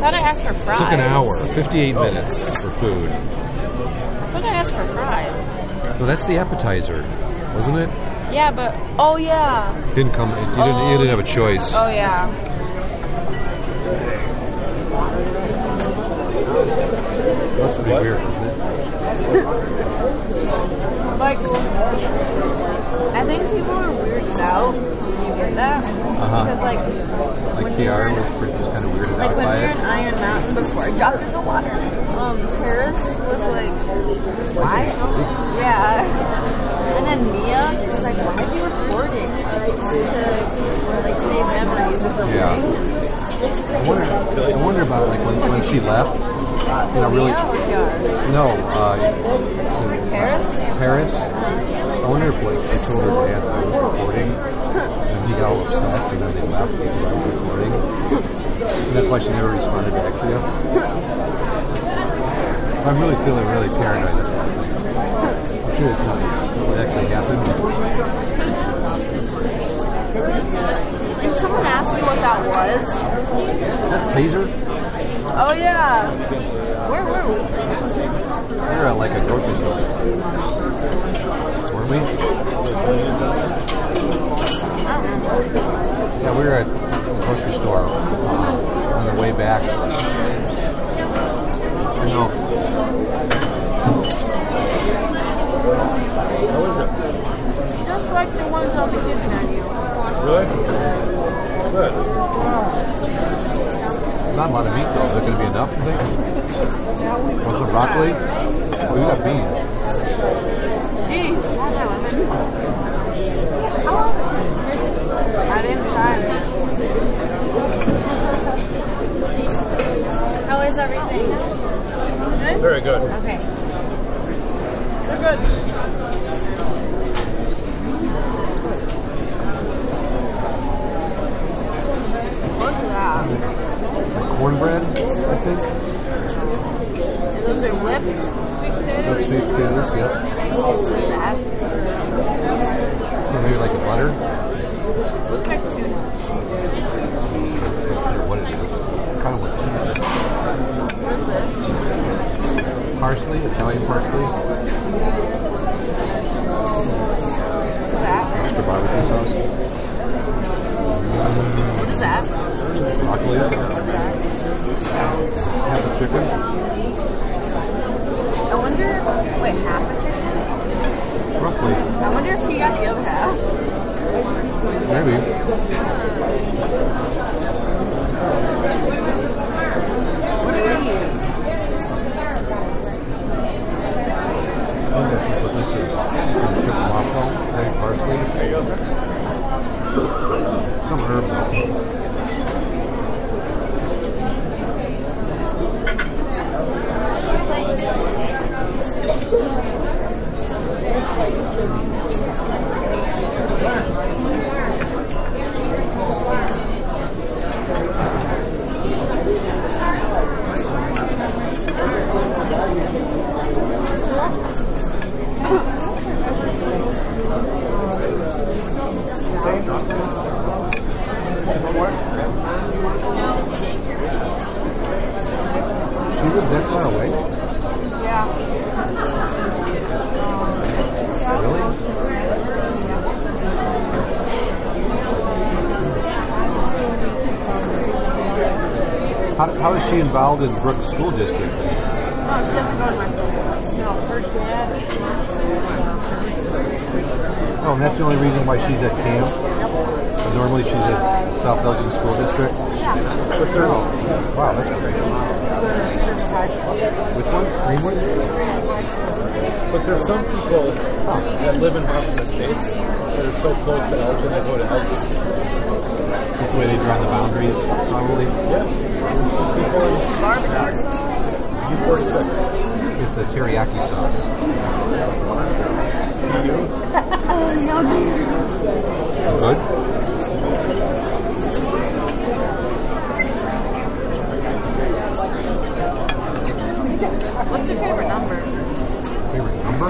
thought I asked for fries. Took an hour, 58 minutes for food. I thought I asked for fries. So that's the appetizer, wasn't it? Yeah, but oh yeah. Didn't come. You didn't, you didn't have a choice. Oh, oh yeah. That's pretty weird, isn't it? Like, I think people are weirded out you get that Uh-huh. because like Like TR was, pretty, was kind of weirded Like out when we were in Iron Mountain before I dropped in the water, um, Paris was like, why? Yeah. And then Mia was like, why are you recording? To like save memories or something. Yeah. I wonder, I wonder about like when, when she left. You know, really. Mia or Kiara? No, uh, Paris? Paris. I wonder if like she told her dad that I was recording, and he got all upset, and then they left because I was recording. And that's why she never responded back to you. I'm really feeling really paranoid this morning. I'm sure it's not what actually happened. Did someone ask you what that was? Is that taser? Oh yeah. Where were we? We were at like a grocery store. Were we? Yeah, we were at a grocery store uh, on the way back. I know. Just like the ones on the kids menu. Good. Good. Not a lot of meat though. Is it going to be enough, you think? Want some broccoli? Oh, you got beans. Geez, I know. How, how is she involved in Brooks School District? No, she doesn't go to my school. No, her dad. Oh, and that's the only reason why she's at camp? And normally she's at South Elgin School District? Yeah. Oh, wow, that's great. Which one? Greenwood? But there's some people that live in Washington States that are so close to Elgin, they go to Elgin. That's the way they draw the boundaries, probably. Yeah. Some people in Barbecue sauce. U46. It's a teriyaki sauce. Good? What's your favorite number? Favorite number?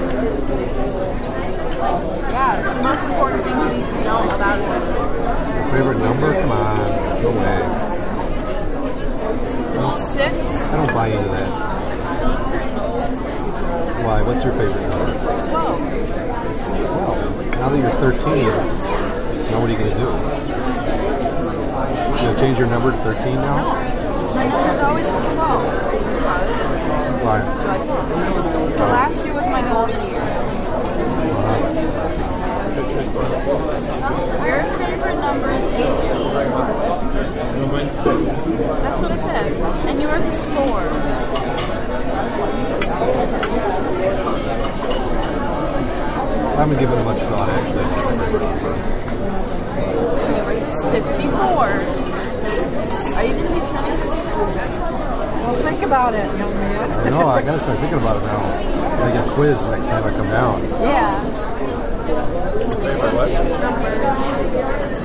Yeah, the most important thing you need to know about it. Favorite number? Come on. No way. Don't buy into that. Why? What's your favorite number? Well, now that you're 13, now what are you going to do? You going to change your number to 13 now? My number's always been 12. Because Why? So last year was my golden year. Your favorite number is 18. That's what it says. And yours is 4. I haven't given it much thought, actually. 54. Are you going to be turning 54? Well, think about it, young man. know, I got to start thinking about it now. I get quiz next time I come down. Yeah. He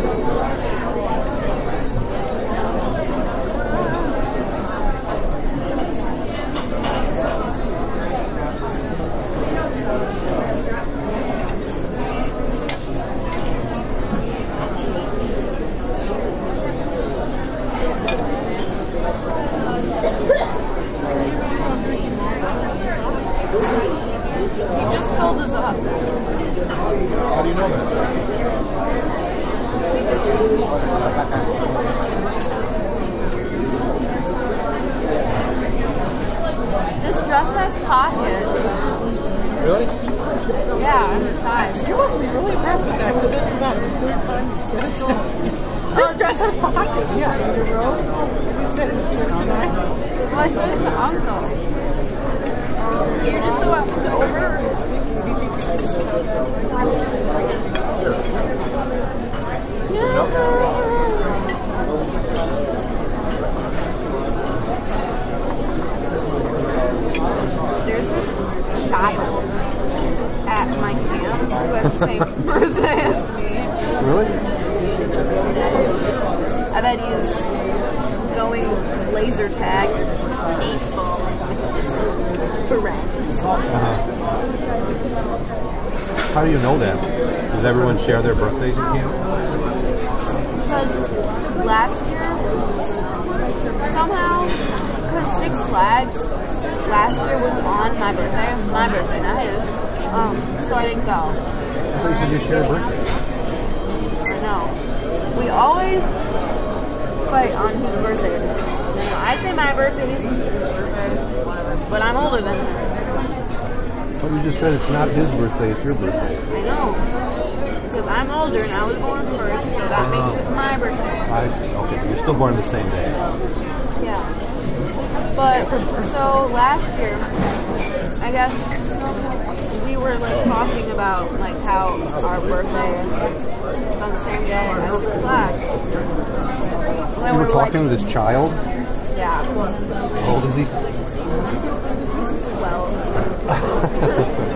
it's not his birthday, it's your birthday. I know. Because I'm older and I was born first, so that makes it my birthday. I see. Okay, you're still born the same day. Yeah. But so last year, I guess we were like talking about like how our birthday is on the same day as. And then You were we're talking to this child? yeah, How old is he?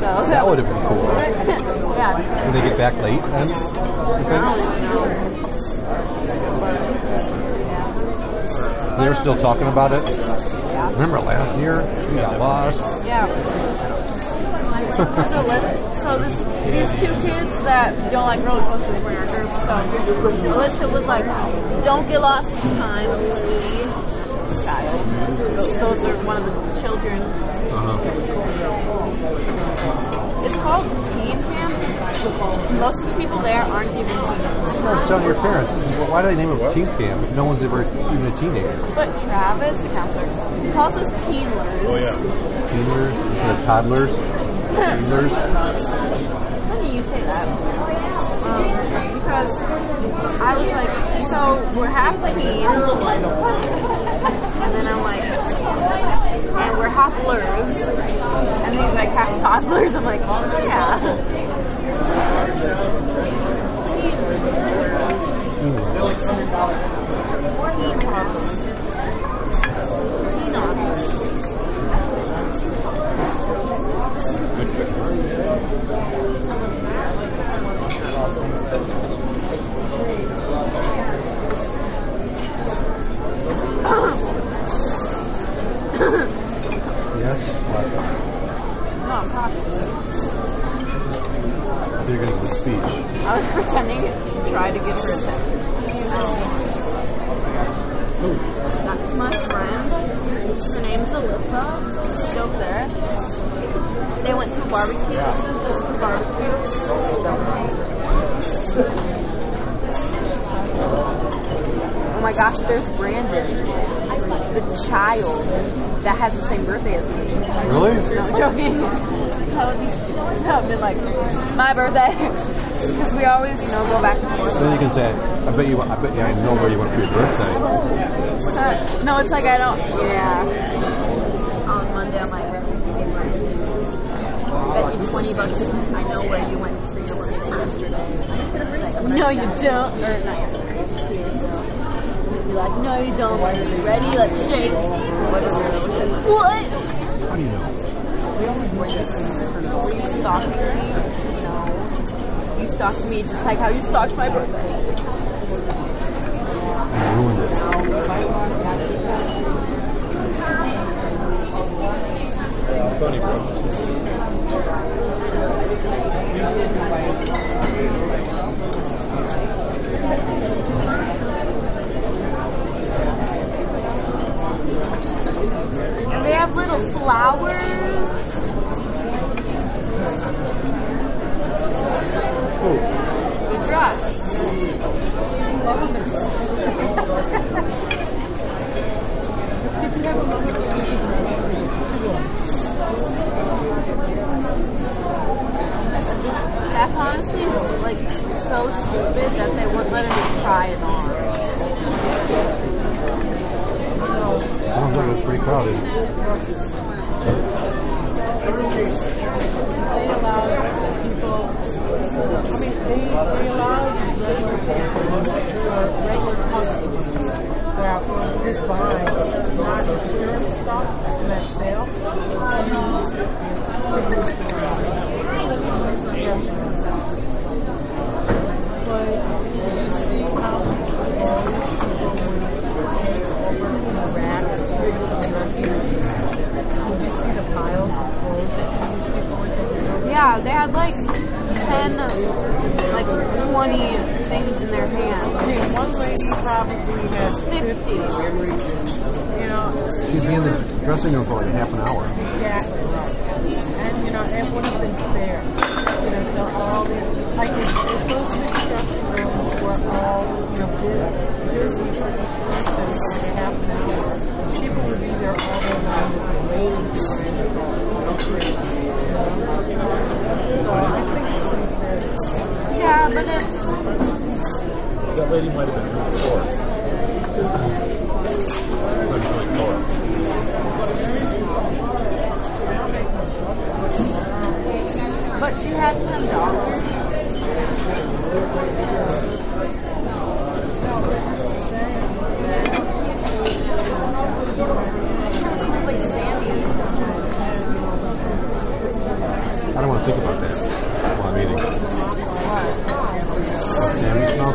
so That would have been cool. yeah. Did they get back late then? You I think? don't even know. But, yeah. They were still talking about it? Yeah. Remember last year? We got lost. Yeah. so, this, these two kids that don't like roller coasters were in our group. So Alyssa was like, "Don't get lost this time, please." Child. Those are one of the children. It's called teen camp. Most of the people there aren't even teens. I was telling your parents, well, why do they name it teen camp if no one's ever even a teenager? But Travis, the counselor, he calls us teenlers. Oh yeah. Teeners instead of toddlers? Teeners? Funny you say that. Um, because I was like, so we're half teen, and then I'm like, and we're half and then he's like half toddlers. I'm like, oh yeah. Forth. Then you can say, I bet you, I bet you, I know where you went for your birthday. Uh, no, it's like I don't. Yeah. On Monday, I'm like, I bet you 20 bucks I know where you went for your birthday yesterday. No, you don't. Or not yesterday. two years. You're like, no, you don't. Are you ready? Let's shake. What? How do you know? Were you stalking me? No. You stalked me just like how you stalked my birthday. You ruined it. They have little flowers.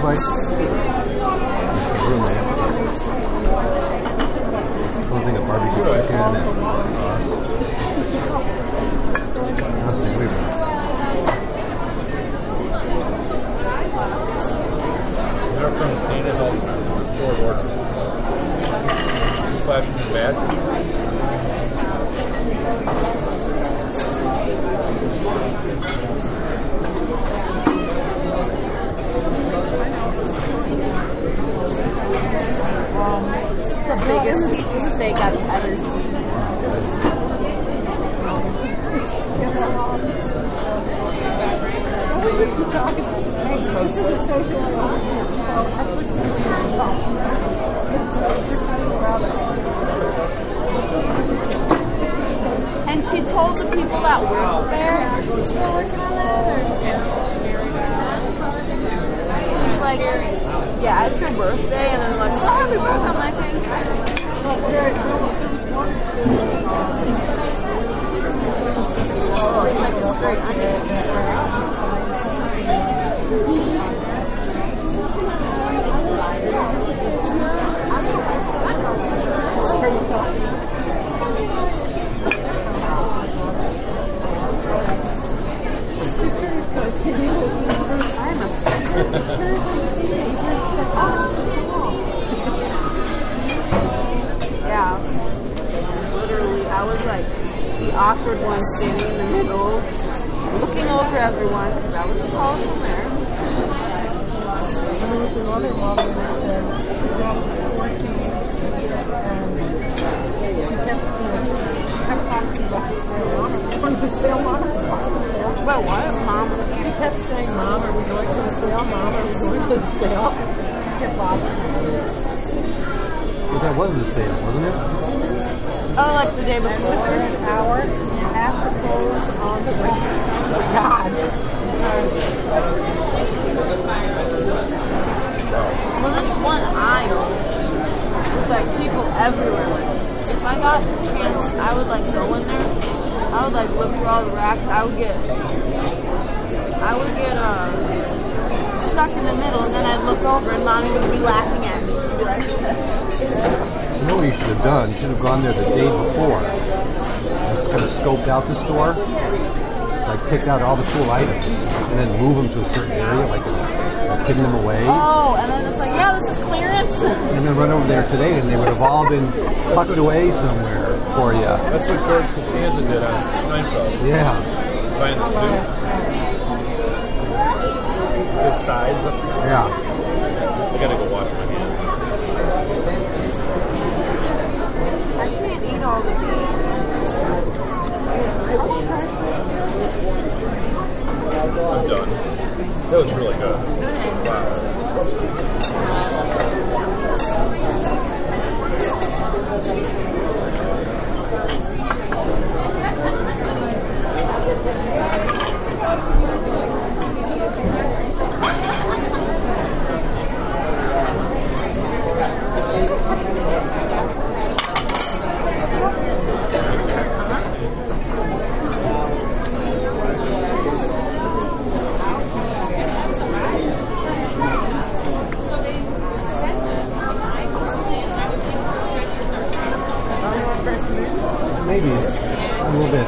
Sammy smells like. It's ruined. One thing of barbecue chicken and I'll stay away from it. Our friend all the time. It's poor work. Flashing the badge. The biggest piece of steak I've ever seen. And she told the people that work there, still working on? She's like, yeah, it's your birthday. And then like, oh, happy birthday. I'm like, straight. I'm a Yeah. Literally, I was like the awkward one standing in the middle. Looking over everyone. That was the tallest one there. And there was another mother that said, "You're up to 14," and she kept, you know, she kept talking about the sale mama. When the sale mama was on the sale, what? Mom. She kept saying, Mom, are we going to the sale? Mom, are we going to the sale? She kept bothering me. But that was the sale, wasn't it? Oh, like the day And before. within an hour, half the clothes on the way. Oh, God. Well, this one aisle was like people everywhere. Like, if I got the chance, I would like go in there. I would like look through all the racks. I would get, I would get uh, stuck in the middle, and then I'd look over, and mommy would be laughing at me. She'd be like, You know what you should have done? You should have gone there the day before. Just kind of scoped out the store, like picked out all the cool items, and then move them to a certain area, like, like hidden them away. oh, and then it's like, yeah, this is clearance. And then run over there today, and they would have all been tucked away somewhere for you. That's what George Costanza did on Seinfeld. Yeah. Find the suit. His size. Yeah. I gotta go wash my hands. I can't eat all the beans. I'm done. That was really good. Wow. Maybe a little bit.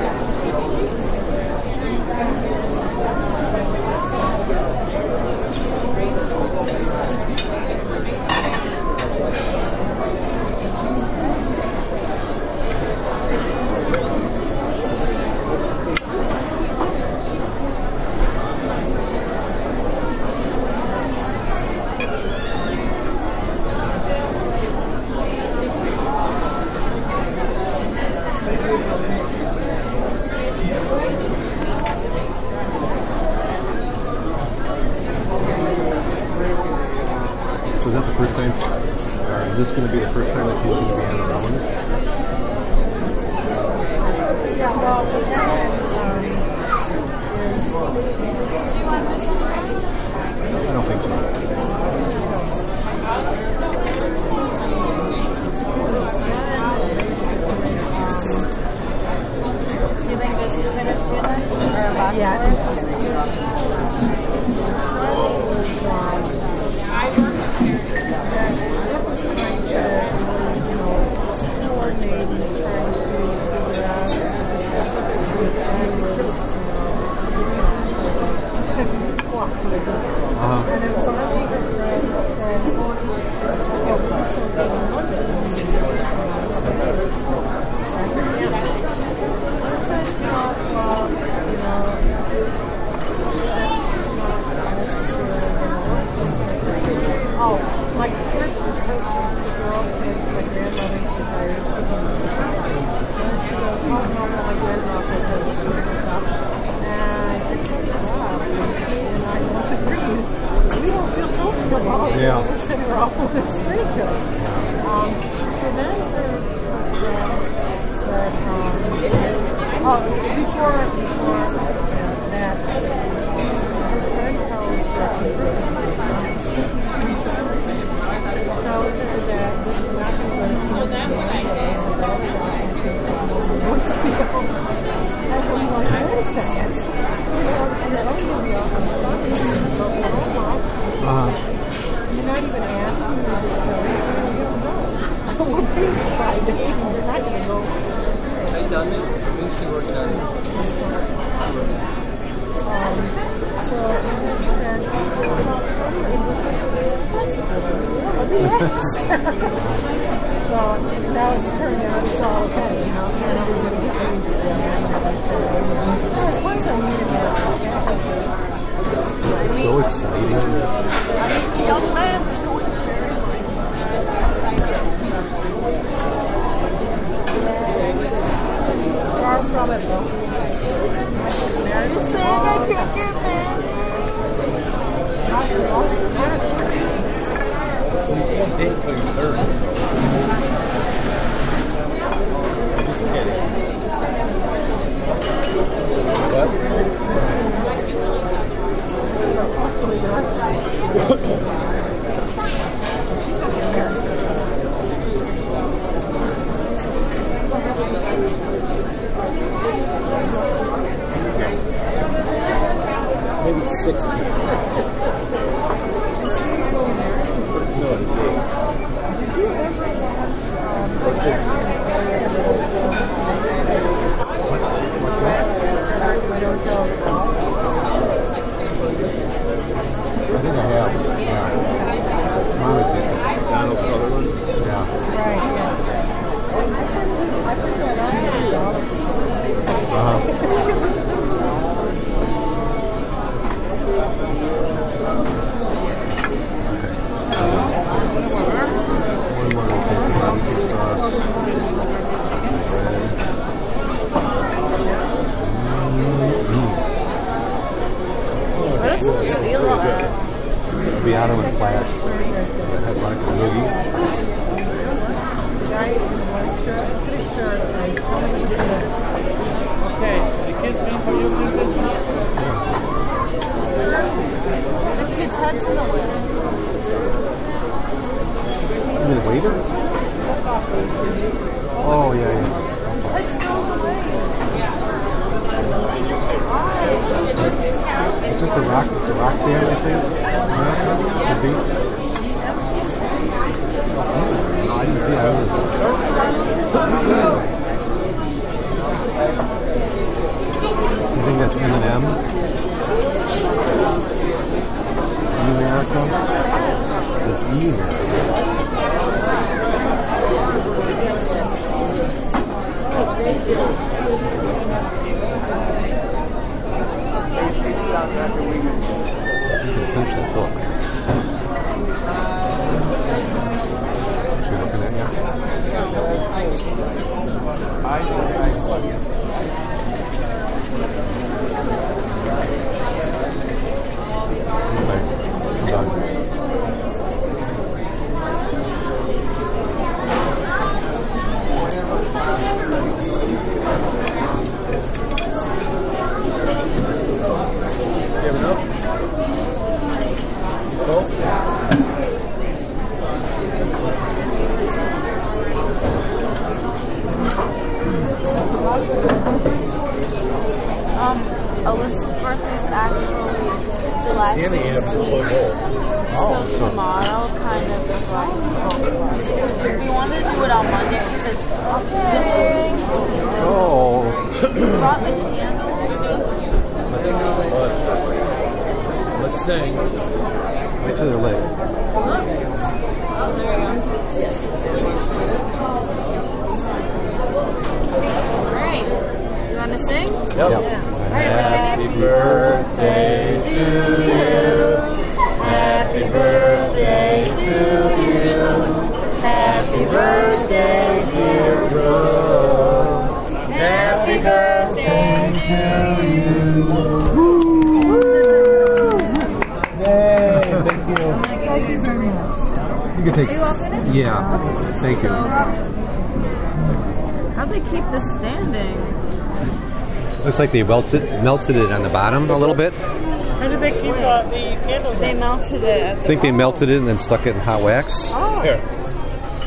like they melted melted it on the bottom a little bit. How did they keep uh, the candles? They melted it. I think they melted it and then stuck it in hot wax. Oh, Here.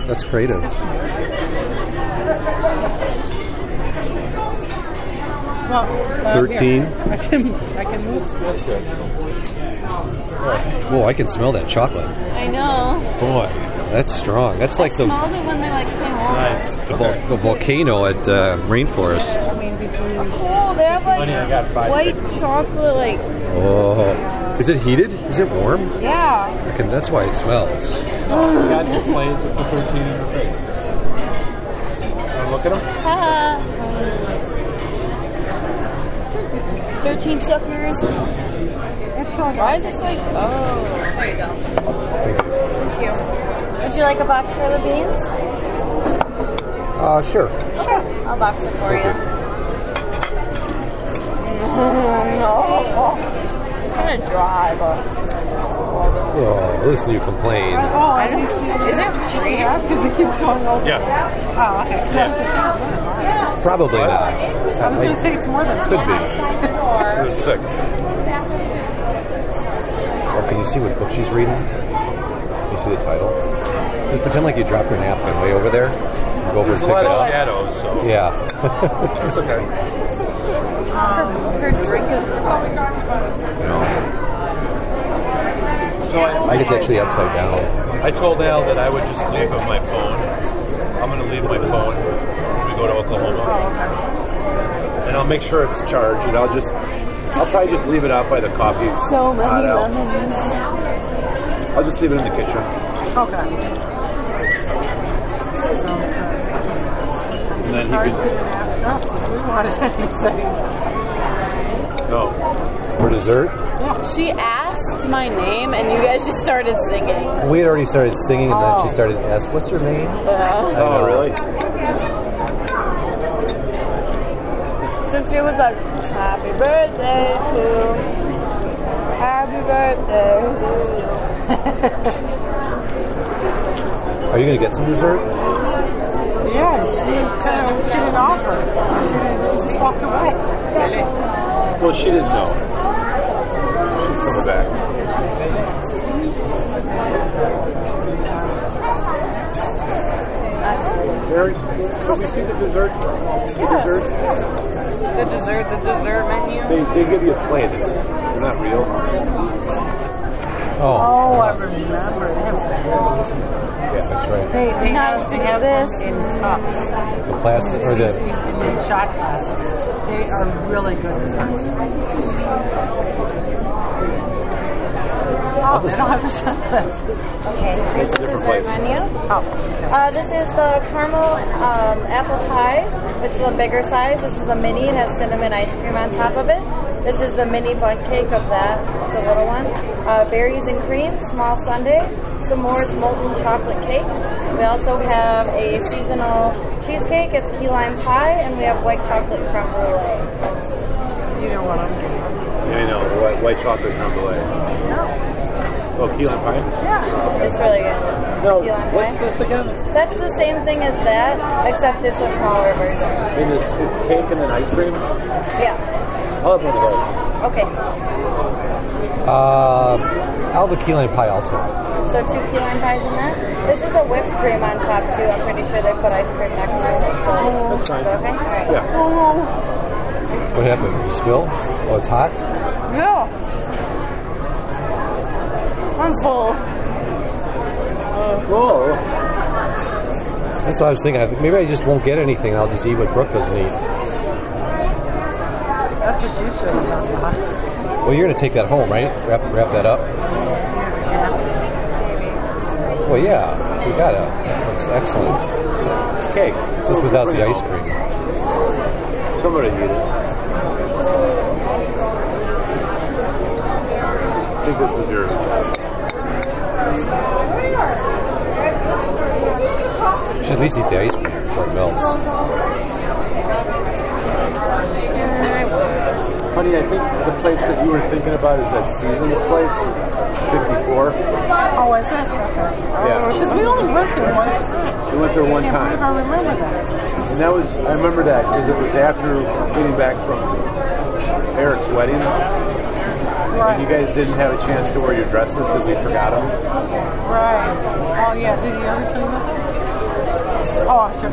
that's creative. Well, uh, Thirteen. I can I can move. That's good. Whoa, I can smell that chocolate. I know. Boy, that's strong. That's like the Smelled it when they like came on. Nice. the, the volcano at uh, Rainforest. I mean, between like Honey, I got five white chocolate, like Oh, is it heated? Is it warm? yeah. Okay, that's why it smells. You got the planes with the 13 in your face. Wanna look at them? Haha. Thirteen suckers. it's so Why is this like? Oh, there you go. Thank you. Would you like a box for the beans? Uh, sure. I'll box it for you. Kind of dry, but Oh, at least you complain. Oh, at least you is it free? because it keeps going over. Yeah. Oh, okay. Probably not. I was going to say it's more than could be. There's six. Or can you see what book she's reading? Can you see the title? Just pretend like you dropped your napkin way over there. Go over There's and a pick lot it of up. shadows, so Yeah. it's okay. Her drink is So I, I think it's actually upside down. I told Al that I would just leave him my phone. I'm going to leave my phone when we go to Oklahoma. And I'll make sure it's charged, and I'll just, I'll probably just leave it out by the coffee. so many out. lemons. I'll just leave it in the kitchen. Okay. And then he could, didn't if we wanted anything. no. For dessert, She asked my name, and you guys just started singing. we had already started singing, and then she started to ask, "What's your name?" Uh-huh. Yeah. Oh, really? Since it was like, "Happy birthday to, you. Happy birthday to you." Are you going to get some dessert? Yeah, she kind of, she didn't offer. She, didn't, she just walked away. Well, she didn't know. She's coming back. Mary, can we see the dessert? The desserts? The dessert, the dessert menu. They, they give you a plate. It's, they're not real. Oh, Oh, I remember. They have some yeah, that's right. They, they have, they have this. in cups. The plastic or In, the in shot glasses. They are really good desserts. Oh, they don't have the shot glasses. Okay, here's It's a the different dessert place. menu. Oh, Uh, this is the caramel um, apple pie. It's a bigger size. This is a mini. It has cinnamon ice cream on top of it. This is the mini bun cake of that. It's a little one. Uh, berries and cream, small sundae. S'mores molten chocolate cake. We also have a seasonal cheesecake. It's key lime pie, and we have white chocolate creme brulee. you know what I'm getting. Yeah, I know. The white, white chocolate creme brulee. Oh, key lime pie? Yeah. It's really good. No, Key lime what's pie. this again? That's the same thing as that, except it's a smaller version. I mean, it's, it's cake and then ice cream. Yeah. I'll have one of those. Okay. uh, I'll have a key lime pie also. So two key lime pies in that. This is a whipped cream on top too. I'm pretty sure they put ice cream next to it. So That's fine. is that okay? All right. Yeah. What happened? You spill? Oh, it's hot. Yeah. I'm full. Whoa. That's what I was thinking. Maybe I just won't get anything. I'll just eat what Brooke doesn't eat. That's what you should have done. Well, you're going to take that home, right? Wrap wrap that up. Well, yeah, you gotta. Looks excellent. Cake. Just without the ice cream. cream. Somebody need it. I think this is yours. You should at least eat the ice cream before it melts. Honey, I think the place that you were thinking about is that Seasons place, 54. Oh, is it? Yeah. Oh, because we only went there one time. We went there one I can't believe time. I remember that. And that was, I remember that because it was after getting back from Eric's wedding. Right. You guys didn't have a chance to wear your dresses because we forgot them. Right. Oh, yeah. Did you ever tell you about that? Oh, sure.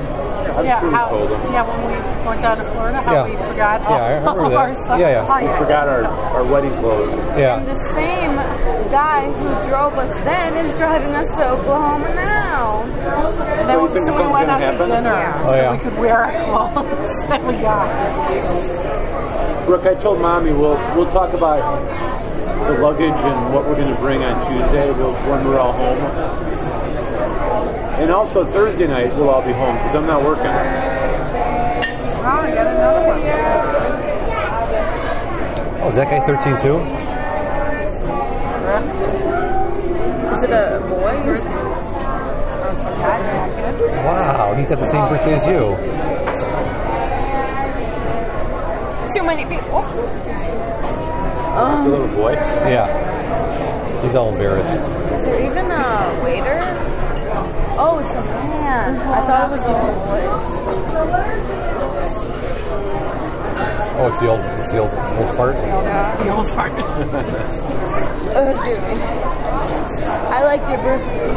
I'm yeah, sure how, told him. yeah, when we went down to Florida, how Yeah. we forgot Yeah, I remember all that. our stuff. Yeah, yeah. Oh, We forgot our, our wedding clothes. Yeah. The same guy who drove us then is driving us to Oklahoma now. And then So we, so we went gonna out to dinner Yeah. Oh, so we could wear our clothes that we got. Brooke, I told mommy we'll we'll talk about the luggage and what we're going to bring on Tuesday we'll, when we're all home. And also Thursday night we'll all be home because I'm not working. Oh, I got another one. Oh, is that guy 13 too? Is it a boy? Wow, he's got the same birthday as you. Too many people. The little boy. Yeah. He's all embarrassed. Is there even a waiter? Oh, it's a man. I thought it was a boy. Oh, it's the old, it's the old, old fart. The old fart. Oh, excuse me. I like your birthday.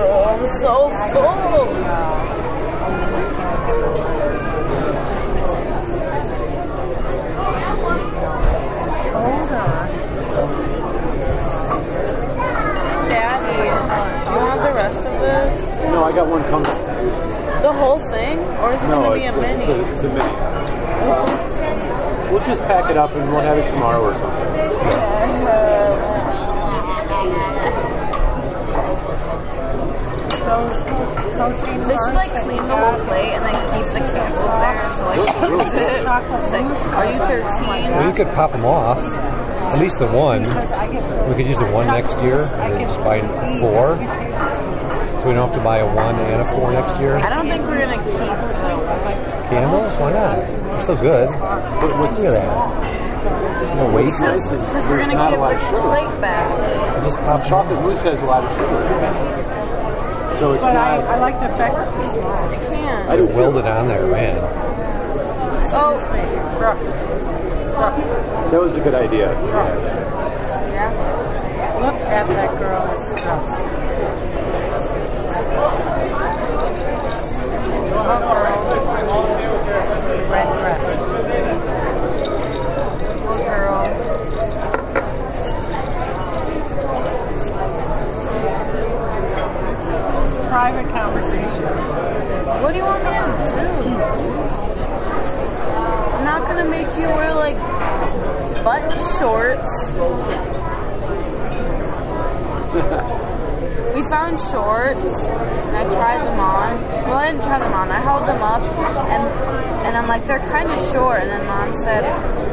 Oh, I'm so full. Hold on. Daddy, do you want the rest of this? No, I got one coming. The whole thing? Or is it No, going to be a a, mini? it's, a, it's a mini. We'll just pack it up and we'll have it tomorrow or something. Those coaching They should like clean the whole plate and then keep the candles there. So like, it? Like, are you 13? Well, you could pop them off. At least the one. We could use the one next year and then just buy four. So we don't have to buy a one and a four next year. I don't think we're gonna keep the Candles? Why not? They're still good. Look at that. No waste. because we're gonna give the plate back. Just pop Chocolate mousse has a lot of sugar. In it. So it's But I, not. I like the fact that it's small. I can't. I do too. welded on there, man. Oh, Brooke, That was a good idea. yeah. look at that girl's dress. Red dress. Little girl. Private conversation. What do you want me to do? I'm not gonna make you wear like butt shorts. we found shorts and I tried them on. Well, I didn't try them on. I held them up and and I'm like, they're kind of short. And then mom said,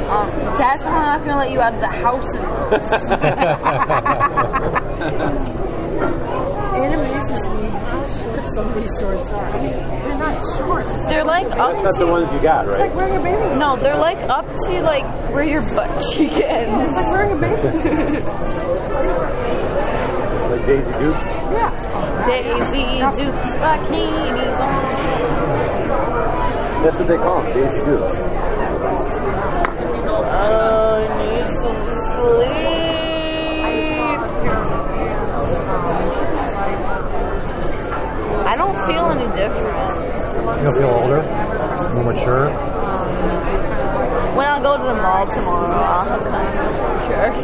um, Dad's probably not gonna let you out of the house. And It amazes me how short some of these shorts are. I mean, they're not shorts. they're like up That's not to the ones you got, right? It's like wearing a bathing suit. no, they're like up to like where your butt cheek ends. It's like wearing a bathing suit. Like Daisy Dukes. Yeah. Daisy Dukes bikinis on. That's what they call them, Daisy Dukes. Oh, I need some sleep. I don't feel any different. You don't feel older? More mature? When I go to the mall tomorrow, I'll have kind of.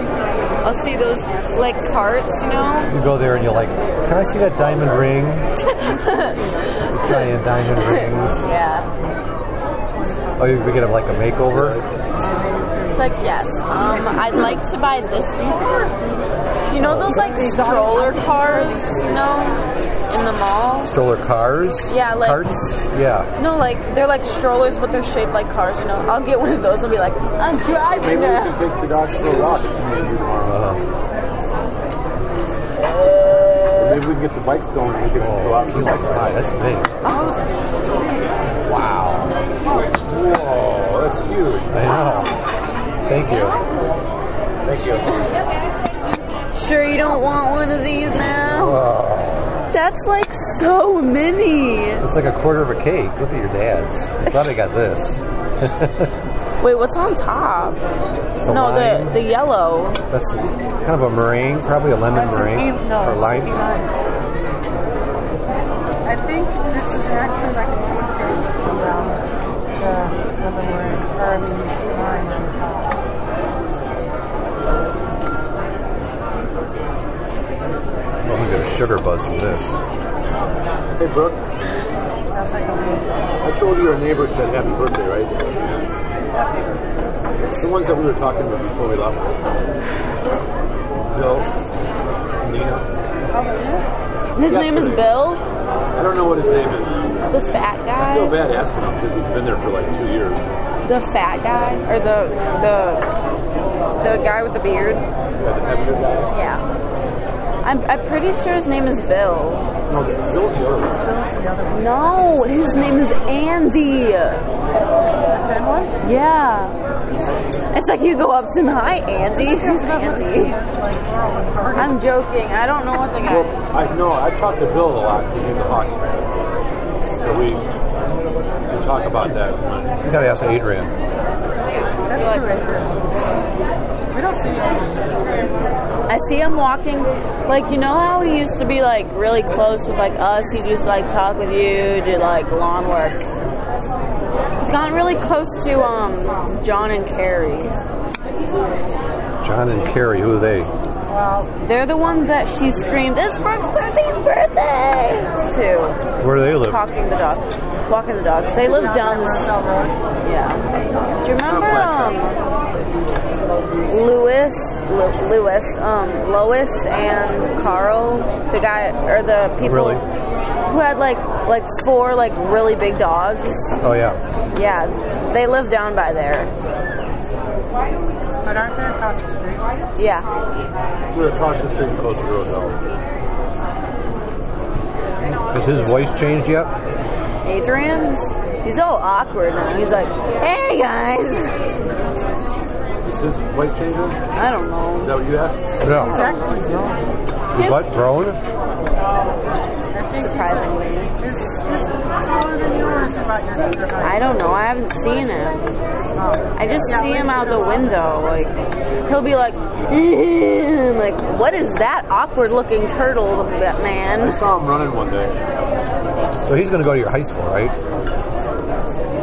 I'll see those like carts, you know. You go there and you're like, can I see that diamond ring? Giant diamond rings. Yeah. Oh, you we get like a makeover? It's like yes. Um, I'd like to buy this. You know those like stroller cars, you know, in the mall. Stroller cars? Yeah, like- Carts? Yeah. No, like they're like strollers, but they're shaped like cars. You know, I'll get one of those. I'll be like, I'm driving Maybe we can take the dogs for a walk tomorrow. Uh, Maybe we can get the bikes going and we can go out and like wow, that's big. Wow. Whoa, that's huge. I know. Thank you. Thank you. Sure, you don't want one of these now? Wow. That's like so mini. It's like a quarter of a cake. Look at your dad's. I thought I got this. Wait, what's on top? It's a no, lime. the the yellow. That's kind of a meringue, probably a lemon meringue No, or lime. I think this is actually like sugar buzz from this. Hey, Brooke, That's like a I told you your neighbor said happy birthday, right? The ones that we were talking about before we left. Bill, Nina. His name is Bill, I don't know what his name is. the fat guy? I feel bad asking him because he's been there for like two years. The fat guy, or the the the guy with the beard. Yeah, the heavier guy. Yeah. I'm, I'm pretty sure his name is Bill. No, Bill's the other one. No, his name is Andy. thin one. Yeah. It's like you go up to him, hi Andy. Who's Andy? I'm joking. I don't know what the guy. Well, I know I talked to Bill a lot because he's a Hawks fan. So we we talk about that. when- You gotta ask Adrian. That's true. Adrian. We don't see you. I see him walking, like you know how he used to be like really close with like us. He just like talk with you, do like lawn work. He's gotten really close to um John and Carrie. John and Carrie, who are they? Well, They're the ones that she screamed, "It's Brooke's 13th birthday!" to. Where do they live? Talking the dog, walking the dog. They live down the street. Yeah. Do you remember um Lewis, Lu- Lewis, um Lois and Carl, the guy or the people Really? who had like like four like really big dogs? Oh yeah. Yeah, they live down by there. but aren't they across the street? Yeah. We're across the street from Coast Road, though. Has his voice changed yet? Adrian's. He's all awkward now. He's like, "Hey guys." Is his voice changing? I don't know. Is that what you asked? It's No. actually grown. His what? Grown? I think Surprisingly. Is, is taller than yours about your your height? I don't know. I haven't seen him. I just oh. see him out the window. Like he'll be like, like what is that awkward looking turtle that man. I man? saw him running one day. So he's gonna go to your high school, right?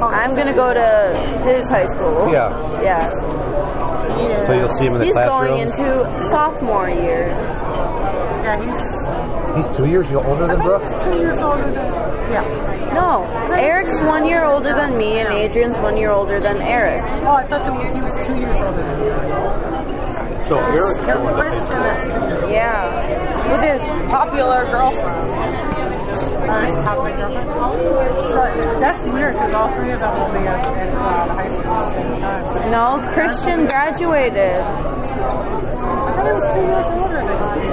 Oh, I'm gonna go to his high school. Yeah. Yeah. So you'll see him in the He's classroom. going into sophomore year. Yeah, he's he's two years older than Brooke. two years older than. Yeah. No, Eric's one year older than me, and Adrian's one year older than Eric. Oh, I thought that he was two years older than you. So Eric's There's going to high Kristen school. that's two years Yeah, with his popular girlfriend. Older. His popular girlfriend. So that's weird because all three of them will be at, at uh, high school at the same time. No, Christian graduated. I thought he was two years older than you.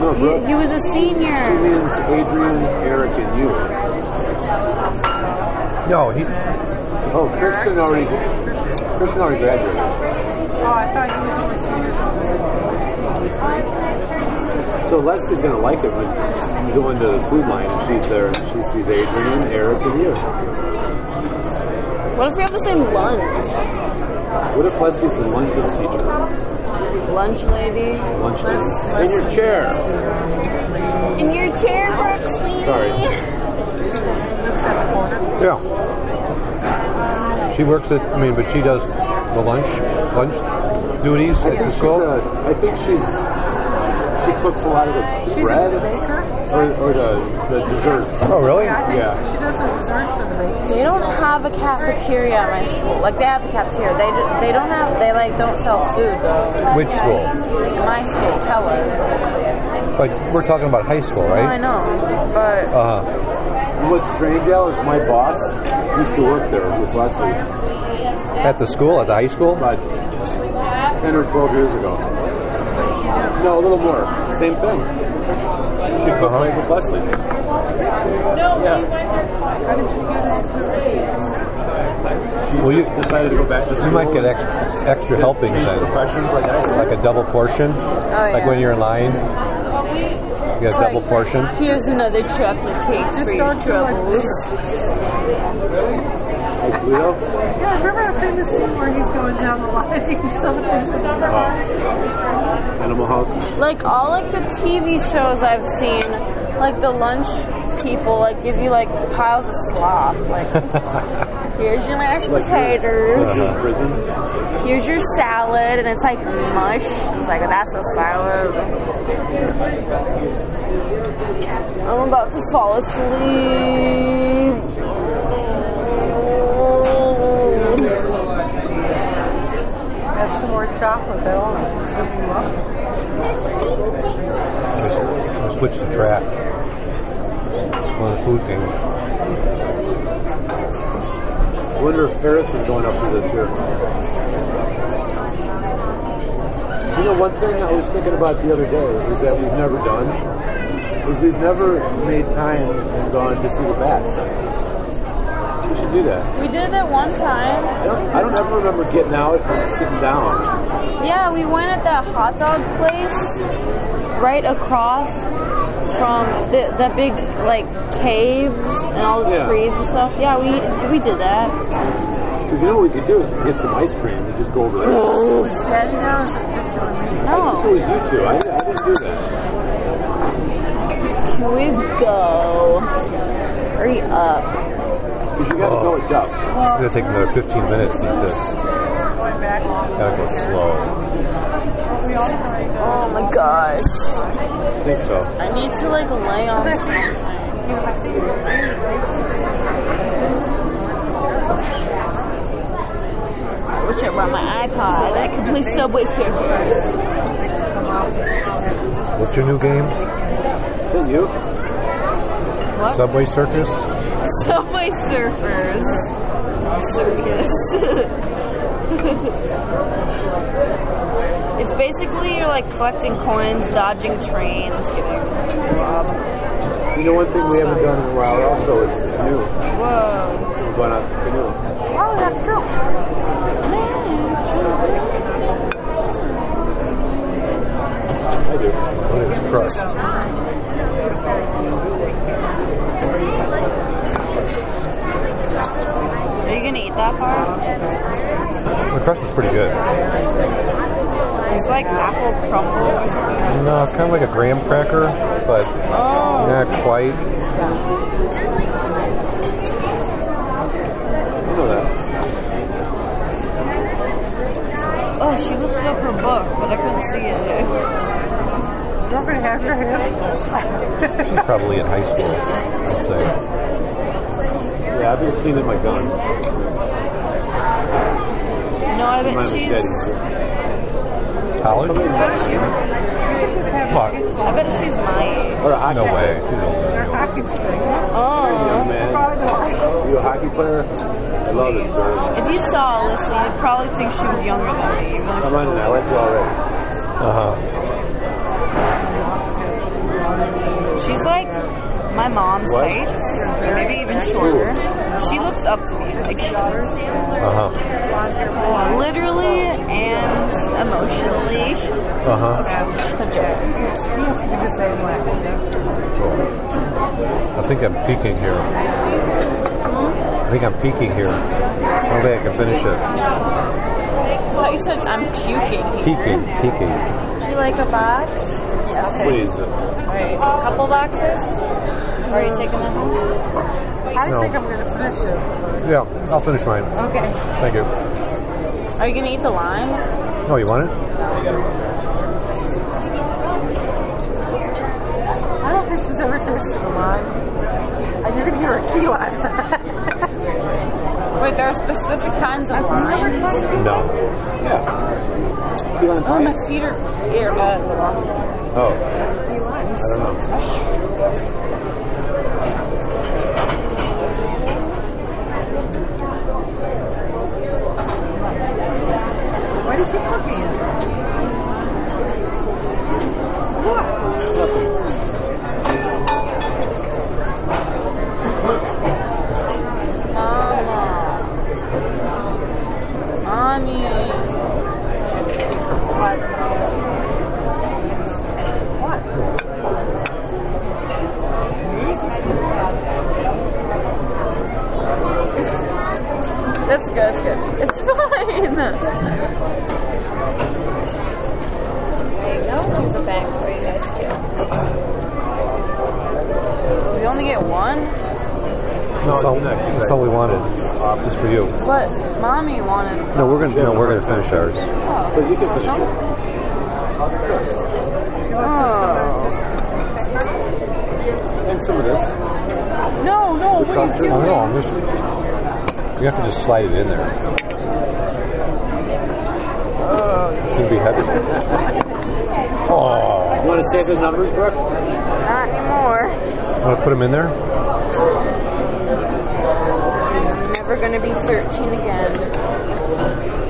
No, He, Brooke. he was a She senior. means Adrian, Eric, and you. No, he. Oh, Christian already. Christian already graduated. Oh, I thought he was only two years older than you. So Leslie's going to like it when you go into the food line and she's there and she sees Adrian, Eric, and you. What if we have the same lunch? What if Leslie's the lunches teacher? Lunch lady. Lunch lady. in your chair. In your chair, Brooke, sweetie. Sorry. Lives at the corner. Yeah. She works at. I mean, but she does the lunch lunch duties at the school. a, I think she's she cooks a lot of the She's bread a baker. or, or the, the desserts. oh, really? Yeah, Yeah. she does the desserts and the baking. They don't have a cafeteria at my school. Like they have the cafeteria. They ju- they don't have. They like don't sell food though. Which school? My school, Teller. But we're talking about high school, right? I know, but Uh huh. What's strange, Al, is my boss used to work there with Leslie At the school, at the high school. about 10 or 12 years ago. No, a little more. Same thing. She cooked Uh-huh. right with Leslie. Yeah. Well, you Decided to go back to you might get ex, extra helpings then, like like a double portion, like yeah. when you're in line. You get a double like, portion. Here's another chocolate cake for your don't do troubles. Like Guido? Yeah, remember that famous scene where he's going down the line he's shoving things in the Oh. Animal House. Like all like the TV shows I've seen, like the lunch people like give you like piles of slop. Like here's your mashed Like potatoes. like you're prison. here's your salad, and it's like mush. It's like that's a salad. I'm about to fall asleep. Have some more chocolate, that'll soup you up. I'll switch the track. One of the food thing. I wonder if Paris is going up for this year. You know, one thing I was thinking about the other day is that we've never done is we've never made time and gone to see the bats. We should do that. We did it one time. I don't, I don't ever remember getting out and sitting down. Yeah, we went at that hot dog place right across from the the big like caves and all the Yeah. trees and stuff. Yeah, we we did that. Because you know what we could do is get some ice cream and just go over there. Was Daddy now, or is it just you and me? It No, was you two. I, I didn't do that. here we go. Hurry up. Because you got to go at dusk. It's gonna take another 15 minutes to eat this. Going back. Gotta go slow. We all tried. Oh my gosh. I think so. I need to like lay on something. Which I brought my iPod. I can play Subway Surfers. What's your new game? Is you? What? Subway Circus? Subway Surfers. Circus. it's basically you're like collecting coins, dodging trains, getting robbed. You know, one thing we haven't done in a while also is canoe. Whoa. We're going out to canoe. Oh, that's true. I do. What is crust? Are you gonna eat that part? The crust is pretty good. It's like apple crumble or something. No, it's kind of like a graham cracker, but Oh. not quite. You know that. Oh, she lifted up her book, but I couldn't see it. You want me to have your hand? She's probably in high school, I'd say. Yeah, I've been cleaning my gun. No, I bet she's. Daddy's. College? I bet she. What? I bet she's my age. Or a hockey No way. She's older. Hockey thing. Oh. Young man. Probably not. You a hockey player? I love it, sir. If you saw Alyssa, you'd probably think she was younger than me. I'm she's running. I like you already. Uh-huh. She's like my mom's What? height, maybe even shorter. She looks up to me, like Uh-huh. literally and emotionally. Uh-huh. I'm joking. The same way. I think I'm peeking here. Hmm? I think I'm peeking here. I don't think I can finish it. I thought you said I'm puking. Peeking, peeking. Would you like a box? Yeah. Okay. Please. Alright, a couple boxes? Or are you taking them home? I No. think I'm going to finish it. Yeah, I'll finish mine. Okay. Thank you. Are you gonna eat the lime? Oh, you want it? I don't think she's ever tasted a lime. And you're going to hear a key lime. Wait, there are specific kinds of lime. No. Yeah. Oh, my feet are ear. Uh, Oh. I don't know. What is she cooking? Mama. Mommy. What? That's good. It's good. It's fine. That's all, do not, 'cause that's I- all we wanted, just for you. But mommy wanted. No, we're gonna no, we're gonna finish ours. Oh. So you can finish it. Oh. And some of this. No, no, what are you Oh doing? no, I'm just. You have to just slide it in there. Uh. It's gonna be heavy. Oh, You want to save the numbers, Brooke? Not anymore. Want to put them in there? I'm never gonna be 13 again.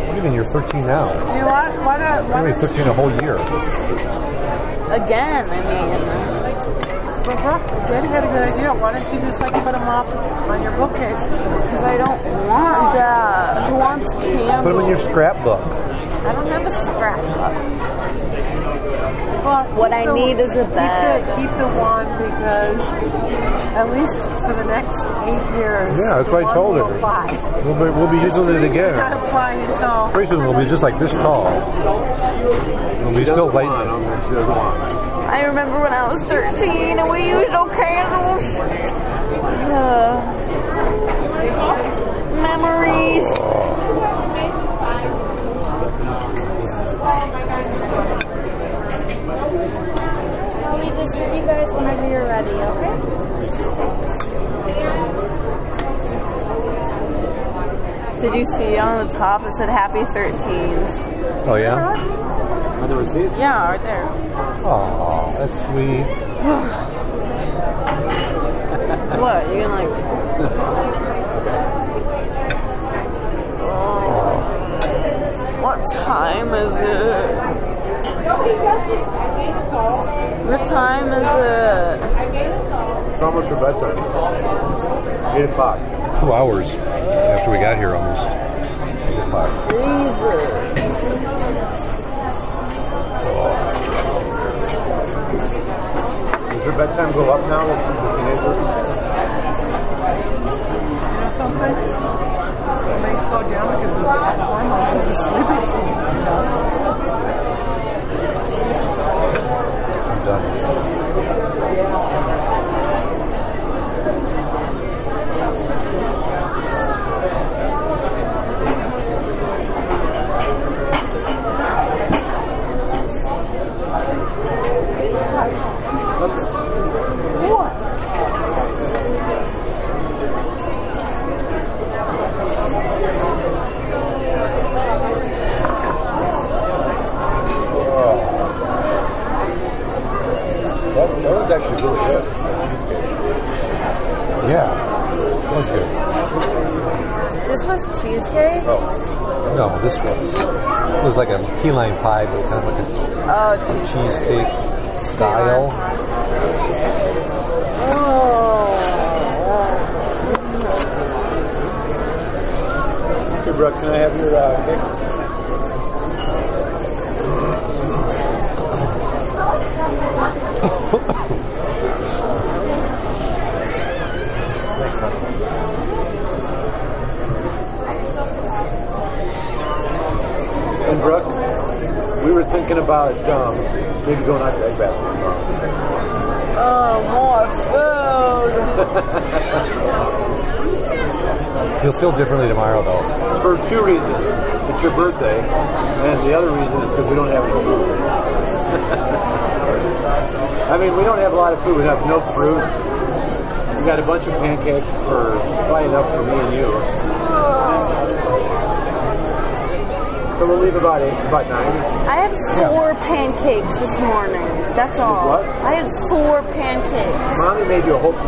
What do you mean? You're 13 now. You want, what? Why not? Why You're gonna be don't 13 a whole year. Again, I mean. Well, Brooke, Daddy had a good idea. Why don't you just like put them up on your bookcase? Because I don't want that. Who wants candles? Put them in your scrapbook. I don't have a scrapbook. Well, What keep I need is a keep bed. The, keep the one because at least for the next eight years. Yeah, that's the what I told will her. Apply. We'll be, we'll be using it Not again. apply until. Pretty soon we'll be just like this tall. We'll be still Doesn't light. want 'em, She doesn't want 'em. I remember when I was 13 and we used no candles. Uh, memories. I'll leave this with you guys whenever you're ready, okay? Did you see on the top it said happy 13? Oh yeah. On the receipt? Yeah, right there. Oh, that's sweet. What? You can like. Oh. What time is it? What time is it? It's almost your bedtime. 8 o'clock. Two hours after we got here, almost. Eight o'clock. Jesus. Does your bedtime go up now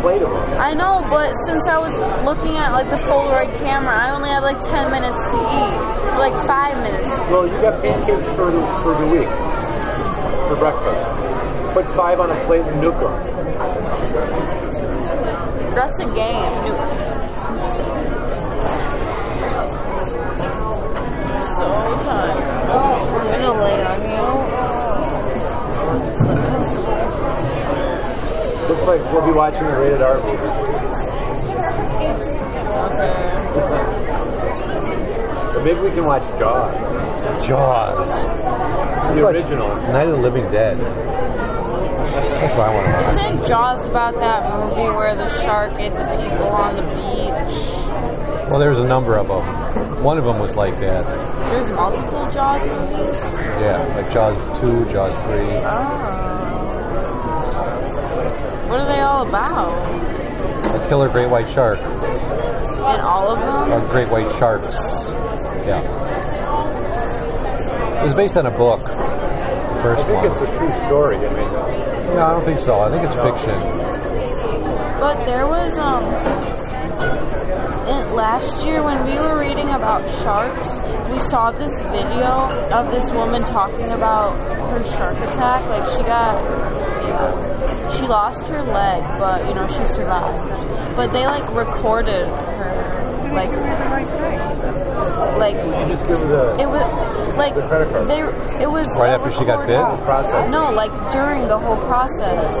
made you a whole plate of them. I know, but since I was looking at like the Polaroid camera, I only had like 10 minutes to eat. Like five minutes. Well, you got pancakes for the, for the week for breakfast. Put five on a plate and nuke them. That's a game. New- So tired. I'm gonna lay Looks like we'll be watching a rated R movie. Or maybe we can watch Jaws, Jaws. the original. Night of the Living Dead. That's what I want to watch. I think Jaws about that movie where the shark ate the people on the beach. Well, there's a number of them. One of them was like that. There's multiple Jaws movies. Yeah, like Jaws 2, Jaws 3. What are they all about? A killer great white shark. In all of them? Or great white sharks. Yeah. It was based on a book. The I think one. it's a true story. I mean, uh, No, I don't think so. I think it's fiction. But there was um in, last year when we were reading about sharks, we saw this video of this woman talking about her shark attack. Like she got, you know, she lost her leg, but you know she survived. But they like recorded her, like like you just give it was like The they it was Right after she got bit? process. No, like during the whole process.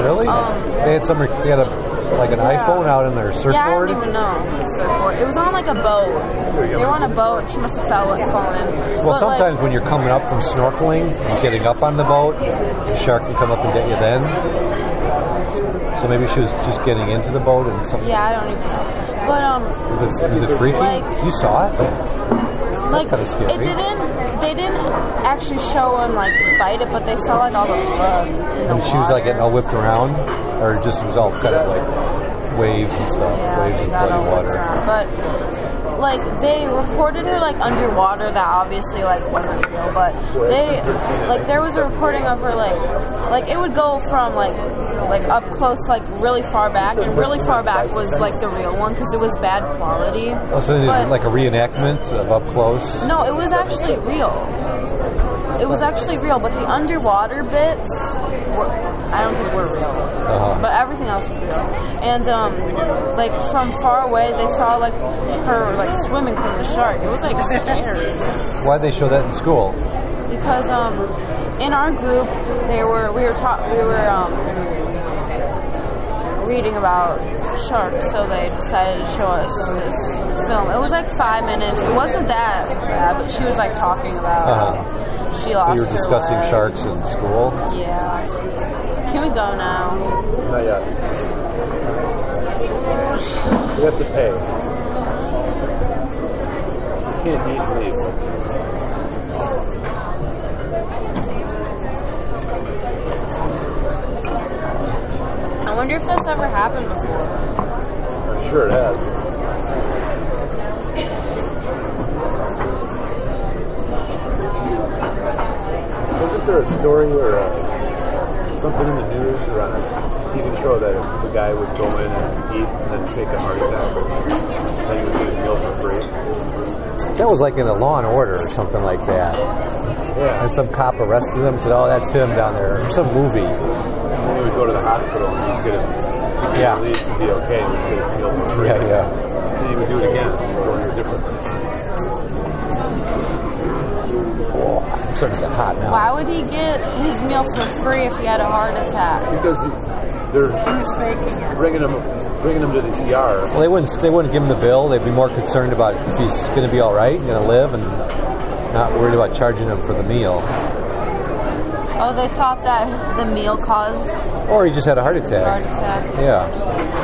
Really? Um, they had some. They had a like an iPhone out in their surfboard. Yeah, I don't even know. Surfboard. It was on like a boat. They were on a boat. She must have fell and fallen. Well, But, sometimes like, when you're coming up from snorkeling and getting up on the boat, the shark can come up and get you then. So maybe she was just getting into the boat and something. yeah, I don't even know. But um, Was it, was it freaky? Like- you saw it? like kinda scary. it didn't. They didn't actually show him like bite it, but they saw like all the blood And she was like getting all whipped around, or just was all kind of like waves and stuff, Yeah, waves and bloody water. around. But like they reported her like underwater. That obviously like wasn't real. But they like there was a reporting of her like like it would go from like like up close like really far back, and really far back was like the real one because it was bad quality. Oh, so they did like a reenactment of up close. No, it was actually real. It was actually real, but the underwater bits were, I don't think were real. Uh-huh. But everything else was real. And um, like from far away, they saw like her like swimming from the shark. It was like scary Why'd they show that in school? because um, in our group they were we were taught we were um, reading about sharks, so they decided to show us this film. It was like five minutes. It wasn't that bad, but she was like talking about Uh-huh. she lost So you were discussing leg. sharks in school. Yeah. Can we go now? Not yet. You have to pay. You can't eat and leave. I wonder if that's ever happened before. I'm sure it has. Wasn't there a story where uh, something in the news or on a TV show that the guy would go in and eat and then take a heart attack? Then he would get meal for free. That was like in a Law and Order or something like that. Yeah. And some cop arrested him. Said, "Oh, that's him down there." Or some movie. And then he would go to the hospital and just get his Yeah. release and be okay and just get meal for free. Yeah, yeah. Then he would do it again, go to I'm starting to get hot now. Why would he get his meal for free if he had a heart attack? Because they're bringing him, bringing him to the ER. Well, they wouldn't. They wouldn't give him the bill. They'd be more concerned about if he's going to be all right, going to live, and not worried about charging him for the meal. Oh, they thought that the meal caused Or he just had a heart attack. heart attack. attack. Yeah.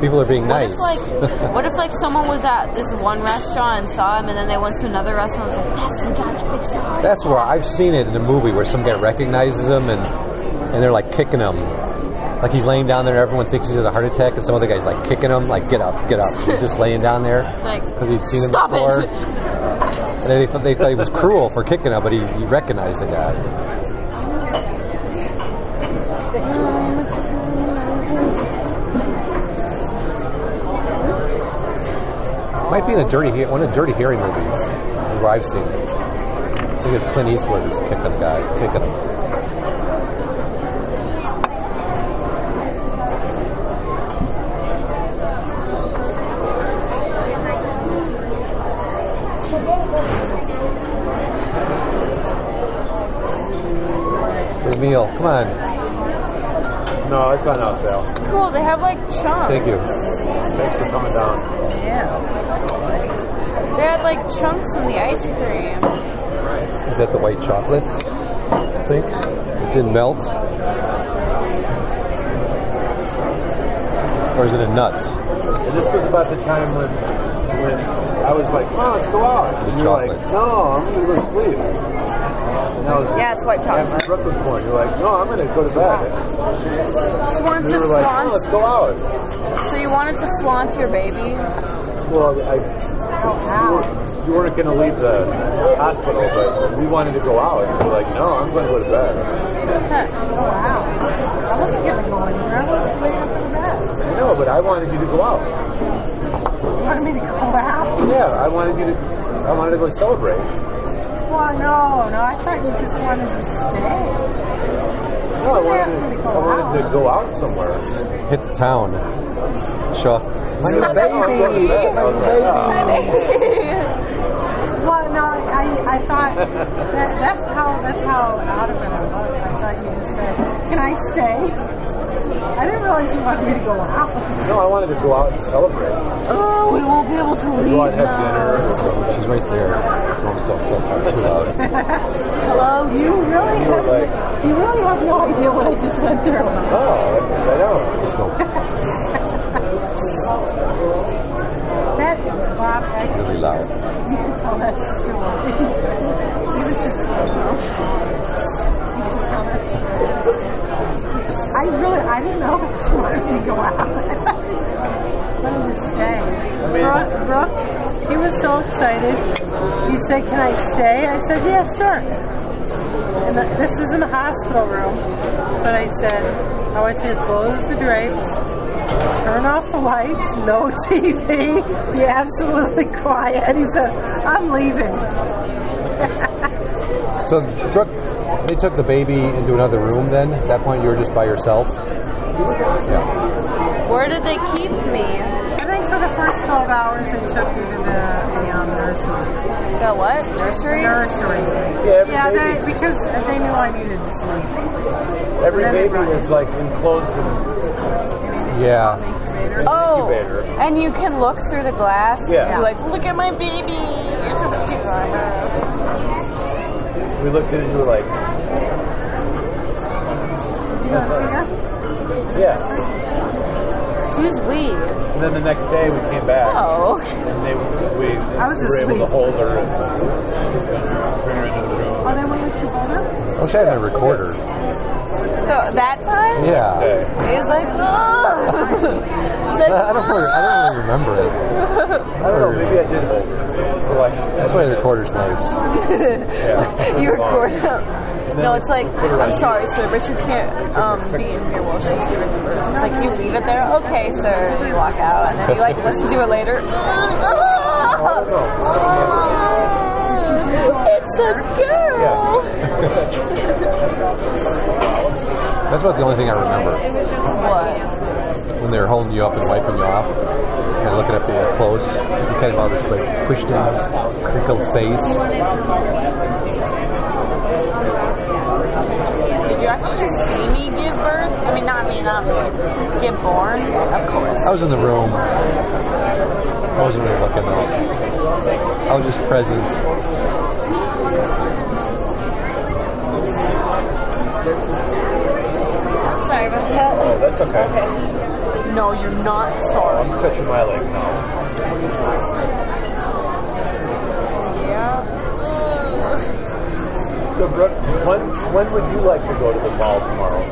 People are being What nice. if like what if like someone was at this one restaurant and saw him and then they went to another restaurant and was like, That's the guy that fixed the. That's where I've seen it in a movie where some guy recognizes him and and they're like kicking him. Like he's laying down there, and everyone thinks he's had a heart attack, and some other guy's like kicking him, like get up, get up. He's just laying down there Like because he'd seen him before. it. And they, thought- they thought he was cruel for kicking him, but he, he recognized the guy. Might be in a dirty one of Dirty Harry movies where I've seen it. I think it's Clint Eastwood who's kicking the guy, kicking him. Meal, come on. No, it's on us, Al. cool, they have like chunks. Thank you. Thanks for coming down. They had like chunks in the ice cream. Is that the white chocolate? I think it didn't melt, or is it a nut? It this was about the time when when I was like, "Come on, let's go out." And you're like, "No, I'm gonna go to sleep." And that was Yeah, it's white after chocolate. Brooke was born. You're like, "No, I'm gonna go to bed." You wanted we to were like, "Oh, let's go out." So you wanted to flaunt your baby. Well, I, you, were, you weren't going to leave the hospital, but we wanted to go out. And you're like, no, I'm going to go to bed. Wow. I wasn't going to go. I was laying up in bed. I but I wanted you to go out. You wanted me to go out? Yeah, I wanted you to. I wanted to go celebrate. Well, no, no. I thought you just wanted to stay. No, I wanted to. to go I wanted out. to go out somewhere. Hit the town. Off. My new You're like, "Oh, I'm going to baby. bed." I was like, "Oh." Well, no, I, I thought that, that's how that's how out of it I was. I thought you just said, "Can I stay?" I didn't realize you wanted me to go out. No, I wanted to go out and celebrate. Oh, we won't be able to leave Go out and have now. dinner. She's right there. Don't, don't, don't talk too loud. Hello, You really You have, like, you really have no idea what I just went through. oh, I know. Let's go. That Bob, Really loud. you should tell that story. You should tell that story. I really, I didn't know that you wanted me to go out. I thought you just to stay. Brooke, Brooke, he was so excited. He said, "Can I stay?" I said, "Yeah, sure." And th- this is in the hospital room, but I said, "I want you to close the drapes." Turn off the lights, no TV, be absolutely quiet. He said, I'm leaving. So, Brooke, they took the baby into another room then? At that point, you were just by yourself? Yeah. where did they keep me? I think for the first 12 hours, they took me to the, the um, nursery. The what? Nursery? Nursery. Yeah, Yeah, they, because they knew I needed to sleep. every baby brought- was like enclosed in Yeah. Incubator. Oh, incubator. and you can look through the glass. Yeah. You're like, look at my baby. You're so cute. We looked at it and we were like, Did you not see that? yeah. Who's we? And then the next day we came back. Oh. And they, we, I was we were able to hold her and bring her into the room. Oh, they wouldn't let you hold her? I wish I had a recorder. So that time? Yeah. Okay. He was like, oh. He's like, I don't, really, I don't really remember it. I don't know, maybe I did hold her. For like, That's why the recorder's nice. yeah. you record him. No, it's like, I'm sorry, sir, but you can't um, be in here while she's giving birth. It's like, you leave it there? Okay, sir. And you walk out, and then you like listen to it later. It's a girl. That's about the only thing I remember. What? When they were holding you up and wiping you off, and looking at you close, you kind of all this like pushed in, crinkled face. Did you actually see me give birth? I mean, not me, not me. Get born? Of course. I was in the room. I wasn't really looking though. I was just present. I'm sorry about that. Oh, that's okay. Okay. No, you're not sorry. I'm touching my leg now. Yeah. So, Brooke, when, when would you like to go to the mall tomorrow?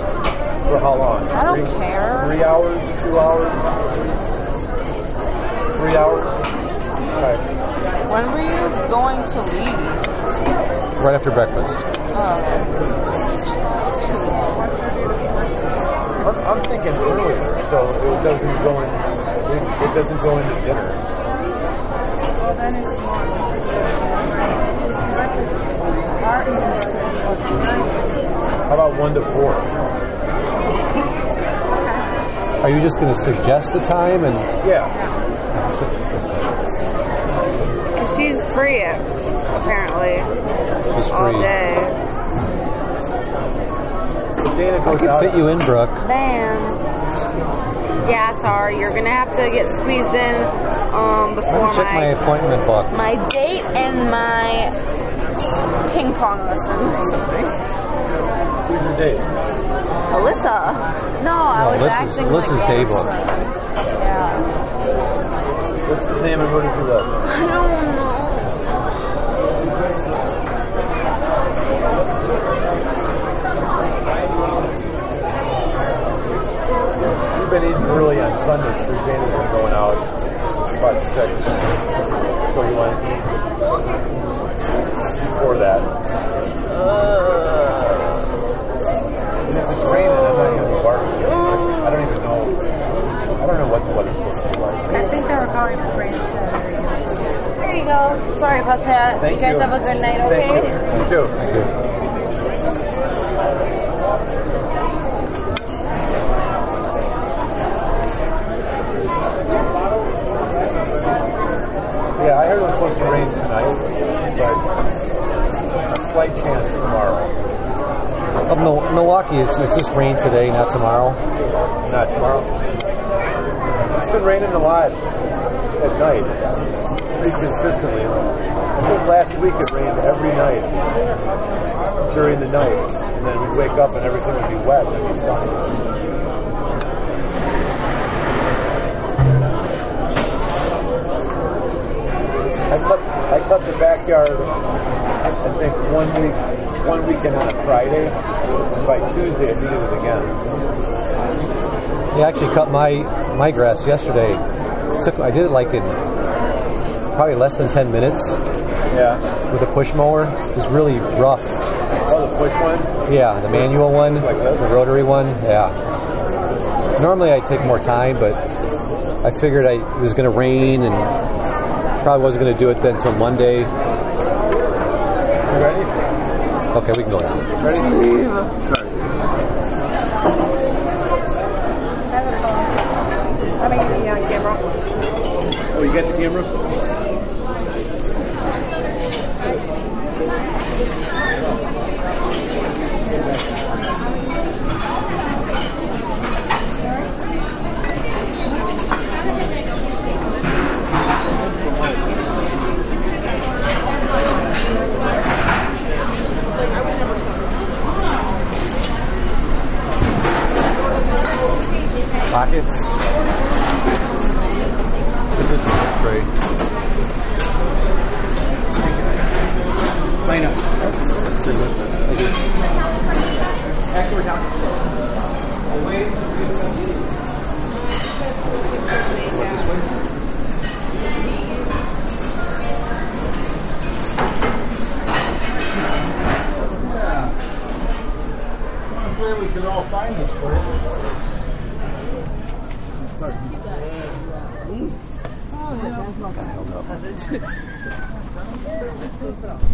For how long? I don't three, care. Three hours? Two hours? Three hours? Okay. When were you going to leave? Right after breakfast. Oh. I'm, I'm thinking earlier, so it doesn't go in. It, it doesn't go into dinner. Well, then it's more. Not just our How about one to four? Are you just going to suggest the time and Yeah. Because she's free, apparently, just all day. So Dana I goes could out. fit you in, Brooke. Man. Yeah, sorry, you're gonna have to get squeezed in um, before me check my my, appointment book. my date and my ping pong lesson or something. Who's your date? Alyssa. No, I was Alyssa's- acting Alyssa's like day book. Yeah. What's his name and where does he live? I don't know. Been eating early on Sundays. Three Dana's been going out about six. So you want to eat before that. And if it's raining, I'm not even barbecue. I don't even know. I don't know what what it's supposed to be like. I think they were calling for rain Saturday. There you go. Sorry about that. Thank you guys you. have a good night, Thank okay? you. You too. Thank you. Yeah, I heard it was supposed to rain tonight, but a slight chance tomorrow. Up Mil- Milwaukee, it's, it's just rain today, not tomorrow. Not tomorrow. It's been raining a lot at night, pretty consistently. I think last week it rained every night during the night, and then we'd wake up and everything would be wet and it'd be sunny. I cut I cut the backyard. I think one week one weekend on a Friday, and by Tuesday I needed it again. He actually cut my my grass yesterday. Took I did it like in probably less than ten minutes Yeah. with a push mower. It was really rough. Oh, the push one. Yeah, the manual one, Like the rotary one. Yeah. Normally I'd take more time, but I figured I, it was going to rain and probably wasn't going to do it then until Monday. Ready? Okay, we can go now. Ready? I mean, the uh, camera. Oh, you got the camera? Pockets. This is a tray. Line up. I'm glad we could all find this place. めっちゃうまそう。